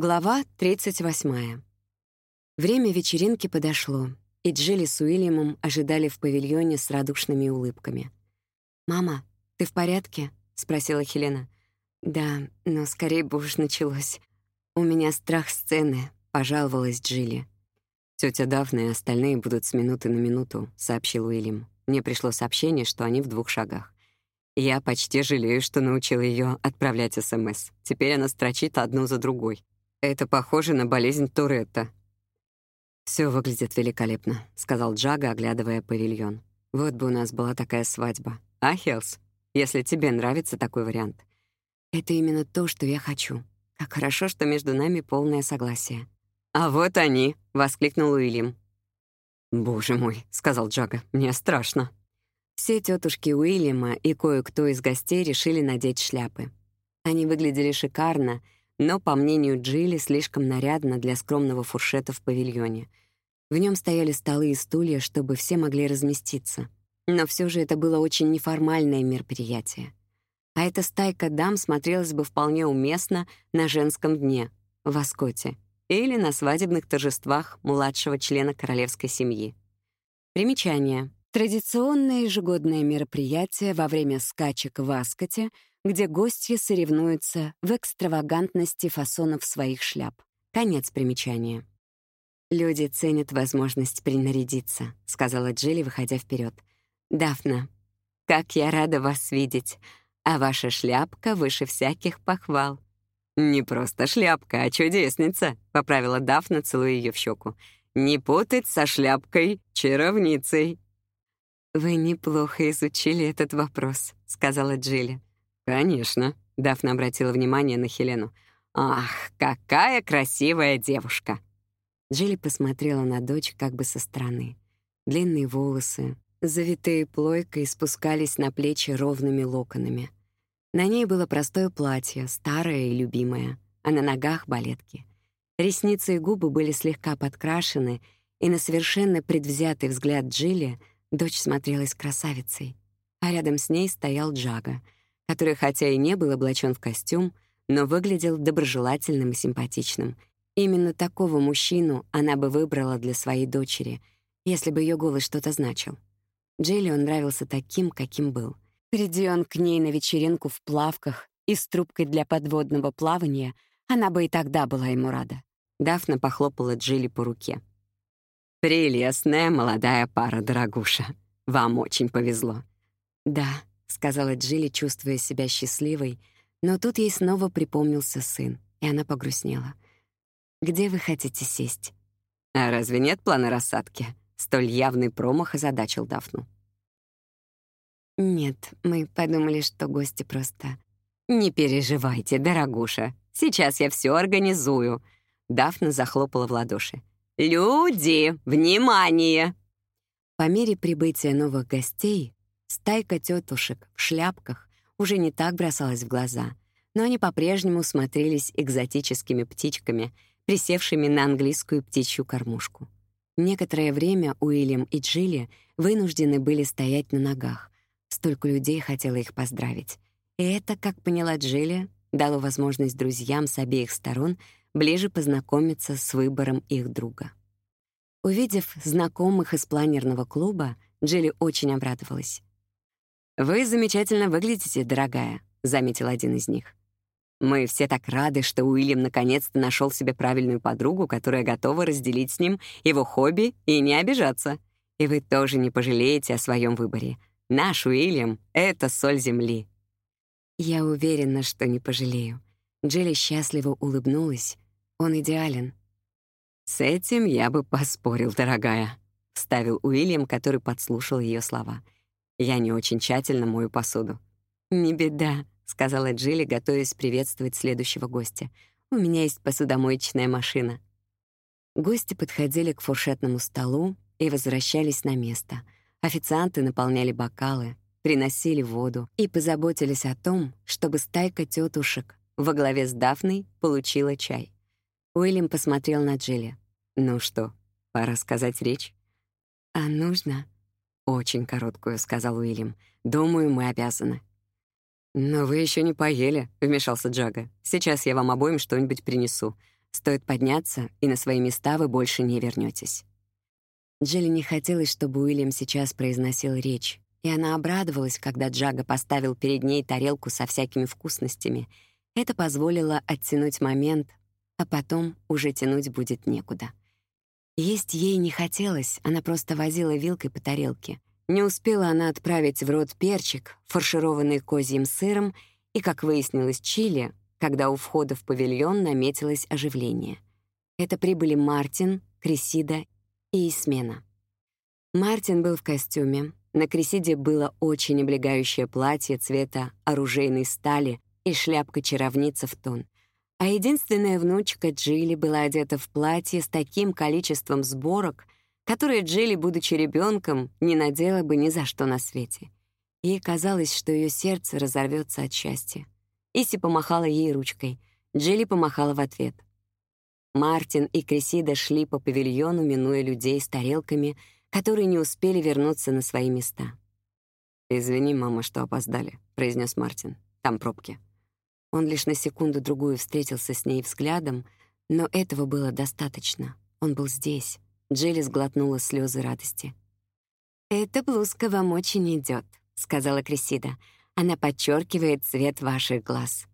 Глава 38. Время вечеринки подошло, и Джилли с Уильямом ожидали в павильоне с радушными улыбками. «Мама, ты в порядке?» — спросила Хелена. «Да, но скорее бы уж началось. У меня страх сцены», — пожаловалась Джилли. Тётя Дафна и остальные будут с минуты на минуту», — сообщил Уильям. Мне пришло сообщение, что они в двух шагах. Я почти жалею, что научил её отправлять СМС. Теперь она строчит одну за другой. Это похоже на болезнь Туретта. Все выглядит великолепно», — сказал Джага, оглядывая павильон. «Вот бы у нас была такая свадьба. А, Хелс, если тебе нравится такой вариант?» «Это именно то, что я хочу. Как хорошо, что между нами полное согласие». «А вот они!» — воскликнул Уильям. «Боже мой», — сказал Джага, — «мне страшно». Все тетушки Уильяма и кое-кто из гостей решили надеть шляпы. Они выглядели шикарно — но, по мнению Джилли, слишком нарядно для скромного фуршета в павильоне. В нем стояли столы и стулья, чтобы все могли разместиться. Но все же это было очень неформальное мероприятие. А эта стайка дам смотрелась бы вполне уместно на женском дне в Аскоте или на свадебных торжествах младшего члена королевской семьи. Примечание. Традиционное ежегодное мероприятие во время скачек в Аскоте — где гости соревнуются в экстравагантности фасонов своих шляп. Конец примечания. «Люди ценят возможность принарядиться», — сказала Джилли, выходя вперед. «Дафна, как я рада вас видеть, а ваша шляпка выше всяких похвал». «Не просто шляпка, а чудесница», — поправила Дафна, целуя ее в щеку. «Не путать со шляпкой-чаровницей». «Вы неплохо изучили этот вопрос», — сказала Джилли. «Конечно», — Дафна обратила внимание на Хелену. «Ах, какая красивая девушка!» Джилли посмотрела на дочь как бы со стороны. Длинные волосы, завитые плойкой, спускались на плечи ровными локонами. На ней было простое платье, старое и любимое, а на ногах — балетки. Ресницы и губы были слегка подкрашены, и на совершенно предвзятый взгляд Джилли дочь смотрелась красавицей. А рядом с ней стоял Джага — который хотя и не был облачен в костюм, но выглядел доброжелательным и симпатичным. Именно такого мужчину она бы выбрала для своей дочери, если бы ее голос что-то значил. Джилли он нравился таким, каким был. Приди он к ней на вечеринку в плавках и с трубкой для подводного плавания, она бы и тогда была ему рада. Дафна похлопала Джилли по руке. «Прелестная молодая пара, дорогуша. Вам очень повезло». «Да», — сказала Джилли, чувствуя себя счастливой, но тут ей снова припомнился сын, и она погрустнела. «Где вы хотите сесть?» «А разве нет плана рассадки?» Столь явный промах озадачил Дафну. «Нет, мы подумали, что гости просто...» «Не переживайте, дорогуша, сейчас я все организую». Дафна захлопала в ладоши. «Люди, внимание!» По мере прибытия новых гостей Стайка тетушек в шляпках уже не так бросалась в глаза, но они по-прежнему смотрелись экзотическими птичками, присевшими на английскую птичью кормушку. Некоторое время Уильям и Джилли вынуждены были стоять на ногах. Столько людей хотело их поздравить. И это, как поняла Джилли, дало возможность друзьям с обеих сторон ближе познакомиться с выбором их друга. Увидев знакомых из планерного клуба, Джилли очень обрадовалась. «Вы замечательно выглядите, дорогая», — заметил один из них. «Мы все так рады, что Уильям наконец-то нашел себе правильную подругу, которая готова разделить с ним его хобби и не обижаться. И вы тоже не пожалеете о своем выборе. Наш Уильям — это соль земли». Я уверена, что не пожалею. Джилли счастливо улыбнулась. Он идеален. «С этим я бы поспорил, дорогая», — вставил Уильям, который подслушал ее слова — я не очень тщательно мою посуду. «Не беда», — сказала Джилли, готовясь приветствовать следующего гостя. «У меня есть посудомоечная машина». Гости подходили к фуршетному столу и возвращались на место. Официанты наполняли бокалы, приносили воду и позаботились о том, чтобы стайка тетушек во главе с Дафной получила чай. Уильям посмотрел на Джилли. «Ну что, пора сказать речь?» «А нужно?» «Очень короткую», — сказал Уильям. «Думаю, мы обязаны». «Но вы еще не поели», — вмешался Джага. «Сейчас я вам обоим что-нибудь принесу. Стоит подняться, и на свои места вы больше не вернетесь. Джилли не хотелось, чтобы Уильям сейчас произносил речь, и она обрадовалась, когда Джага поставил перед ней тарелку со всякими вкусностями. Это позволило оттянуть момент, а потом уже тянуть будет некуда. Есть ей не хотелось, она просто возила вилкой по тарелке. Не успела она отправить в рот перчик, фаршированный козьим сыром, и, как выяснилось, чили, когда у входа в павильон наметилось оживление. Это прибыли Мартин, Крисида и Исмена. Мартин был в костюме, на Крисиде было очень облегающее платье цвета оружейной стали и шляпка-чаровница в тон. А единственная внучка Джилли была одета в платье с таким количеством сборок, которые Джилли, будучи ребенком, не надела бы ни за что на свете. Ей казалось, что ее сердце разорвется от счастья. Иси помахала ей ручкой. Джилли помахала в ответ. Мартин и Крисида шли по павильону, минуя людей с тарелками — которые не успели вернуться на свои места. «Извини, мама, что опоздали», — произнес Мартин. «Там пробки». Он лишь на секунду-другую встретился с ней взглядом, но этого было достаточно. Он был здесь. Джилли сглотнула слезы радости. «Эта блузка вам очень идет, сказала Крисида. «Она подчеркивает цвет ваших глаз».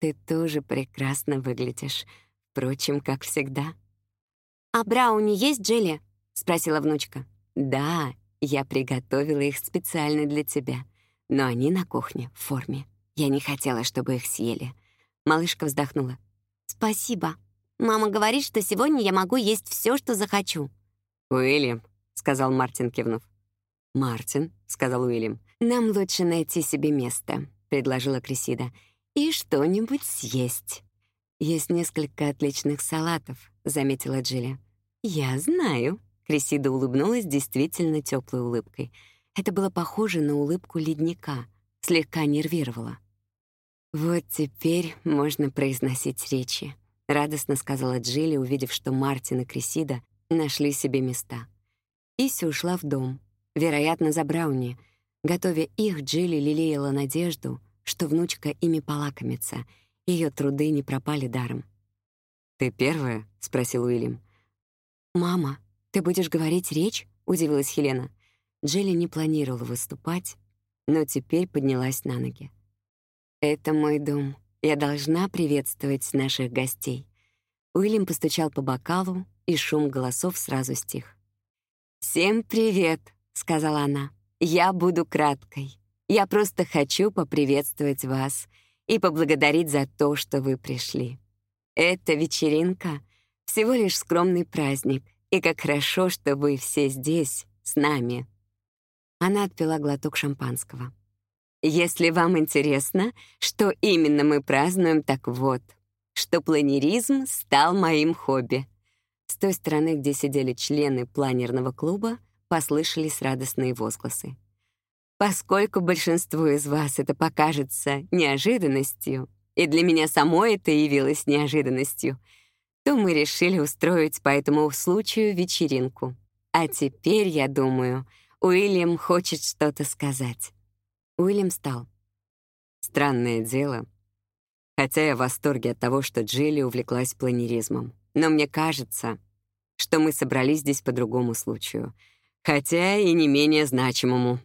«Ты тоже прекрасно выглядишь, впрочем, как всегда». «А брауни есть, Джилли?» — спросила внучка. «Да, я приготовила их специально для тебя. Но они на кухне, в форме. Я не хотела, чтобы их съели». Малышка вздохнула. «Спасибо. Мама говорит, что сегодня я могу есть все, что захочу». «Уильям», — сказал Мартин, кивнув. «Мартин», — сказал Уильям, — «нам лучше найти себе место», — предложила Крисида, — «и что-нибудь съесть». «Есть несколько отличных салатов», — заметила Джилли. «Я знаю», Крисида улыбнулась действительно теплой улыбкой. Это было похоже на улыбку ледника, слегка нервировало. «Вот теперь можно произносить речи», — радостно сказала Джилли, увидев, что Мартин и Крисида нашли себе места. Иси ушла в дом, вероятно, за Брауни. Готовя их, Джилли лелеяла надежду, что внучка ими полакомится, ее труды не пропали даром. «Ты первая?» — спросил Уильям. «Мама», «Ты будешь говорить речь?» — удивилась Хелена. Джилли не планировала выступать, но теперь поднялась на ноги. «Это мой дом. Я должна приветствовать наших гостей». Уильям постучал по бокалу, и шум голосов сразу стих. «Всем привет», — сказала она. «Я буду краткой. Я просто хочу поприветствовать вас и поблагодарить за то, что вы пришли. Эта вечеринка — всего лишь скромный праздник — и как хорошо, что вы все здесь, с нами». Она отпила глоток шампанского. «Если вам интересно, что именно мы празднуем, так вот, что планеризм стал моим хобби». С той стороны, где сидели члены планерного клуба, послышались радостные возгласы. Поскольку большинству из вас это покажется неожиданностью, и для меня самой это явилось неожиданностью — то мы решили устроить по этому случаю вечеринку. А теперь, я думаю, Уильям хочет что-то сказать. Уильям встал. Странное дело. Хотя я в восторге от того, что Джилли увлеклась планеризмом. Но мне кажется, что мы собрались здесь по другому случаю. Хотя и не менее значимому.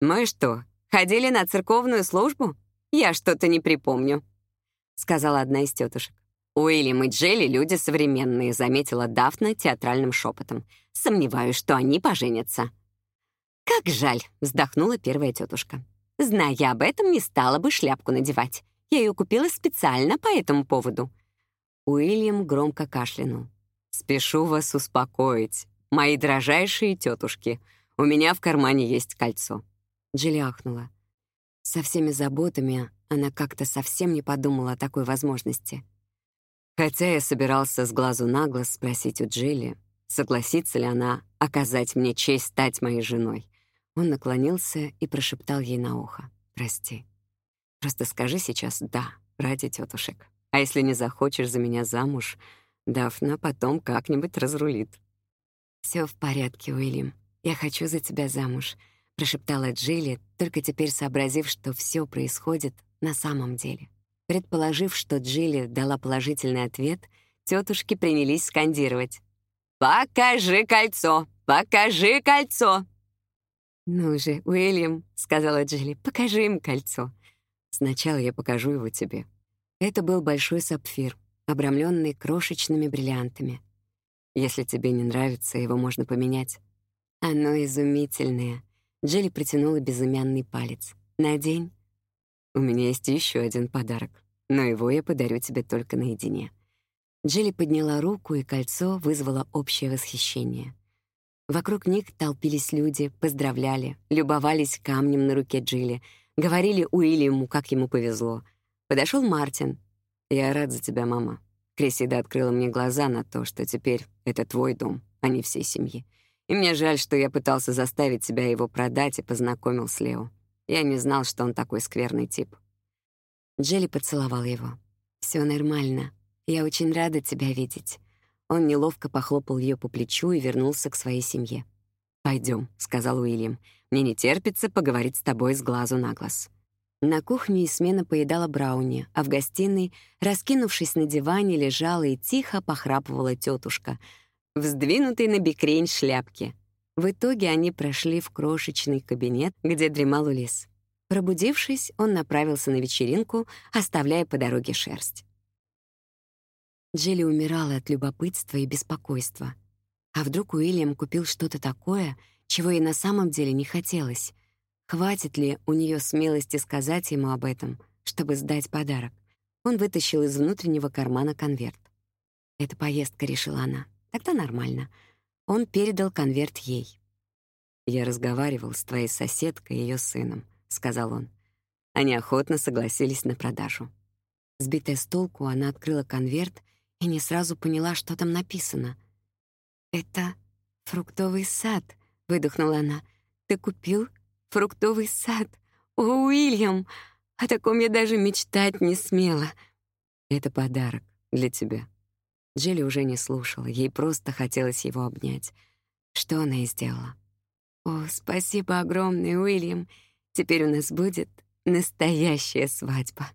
«Мы что, ходили на церковную службу? Я что-то не припомню», — сказала одна из тетушек. «Уильям и Джелли — люди современные», — заметила Дафна театральным шепотом. «Сомневаюсь, что они поженятся». «Как жаль», — вздохнула первая тетушка. «Зная об этом, не стала бы шляпку надевать. Я ее купила специально по этому поводу». Уильям громко кашлянул. «Спешу вас успокоить, мои дрожайшие тетушки. У меня в кармане есть кольцо». Джилли ахнула. Со всеми заботами она как-то совсем не подумала о такой возможности. Хотя я собирался с глазу на глаз спросить у Джилли, согласится ли она оказать мне честь стать моей женой. Он наклонился и прошептал ей на ухо. «Прости. Просто скажи сейчас «да» ради тетушек. А если не захочешь за меня замуж, Дафна потом как-нибудь разрулит». Все в порядке, Уильям. Я хочу за тебя замуж», — прошептала Джилли, только теперь сообразив, что все происходит на самом деле. Предположив, что Джилли дала положительный ответ, тетушки принялись скандировать. «Покажи кольцо! Покажи кольцо!» «Ну же, Уильям», — сказала Джилли, — «покажи им кольцо». «Сначала я покажу его тебе». Это был большой сапфир, обрамленный крошечными бриллиантами. Если тебе не нравится, его можно поменять. Оно изумительное. Джилли протянула безымянный палец. «Надень». «У меня есть еще один подарок, но его я подарю тебе только наедине». Джилли подняла руку, и кольцо вызвало общее восхищение. Вокруг них толпились люди, поздравляли, любовались камнем на руке Джилли, говорили Уильяму, как ему повезло. Подошел Мартин. «Я рад за тебя, мама». Крисида открыла мне глаза на то, что теперь это твой дом, а не всей семьи. И мне жаль, что я пытался заставить тебя его продать и познакомил с Лео. Я не знал, что он такой скверный тип. Джелли поцеловал его. Все нормально. Я очень рада тебя видеть». Он неловко похлопал ее по плечу и вернулся к своей семье. Пойдем, сказал Уильям. «Мне не терпится поговорить с тобой с глазу на глаз». На кухне смена поедала брауни, а в гостиной, раскинувшись на диване, лежала и тихо похрапывала тетушка, вздвинутой на бикрень шляпки. В итоге они прошли в крошечный кабинет, где дремал Улис. Пробудившись, он направился на вечеринку, оставляя по дороге шерсть. Джилли умирала от любопытства и беспокойства. А вдруг Уильям купил что-то такое, чего ей на самом деле не хотелось? Хватит ли у нее смелости сказать ему об этом, чтобы сдать подарок? Он вытащил из внутреннего кармана конверт. «Это поездка», — решила она. «Тогда нормально». Он передал конверт ей. «Я разговаривал с твоей соседкой и ее сыном», — сказал он. Они охотно согласились на продажу. Сбитая с толку, она открыла конверт и не сразу поняла, что там написано. «Это фруктовый сад», — выдохнула она. «Ты купил фруктовый сад? О, Уильям! О таком я даже мечтать не смела». «Это подарок для тебя». Джилли уже не слушала, ей просто хотелось его обнять. Что она и сделала. «О, спасибо огромное, Уильям. Теперь у нас будет настоящая свадьба».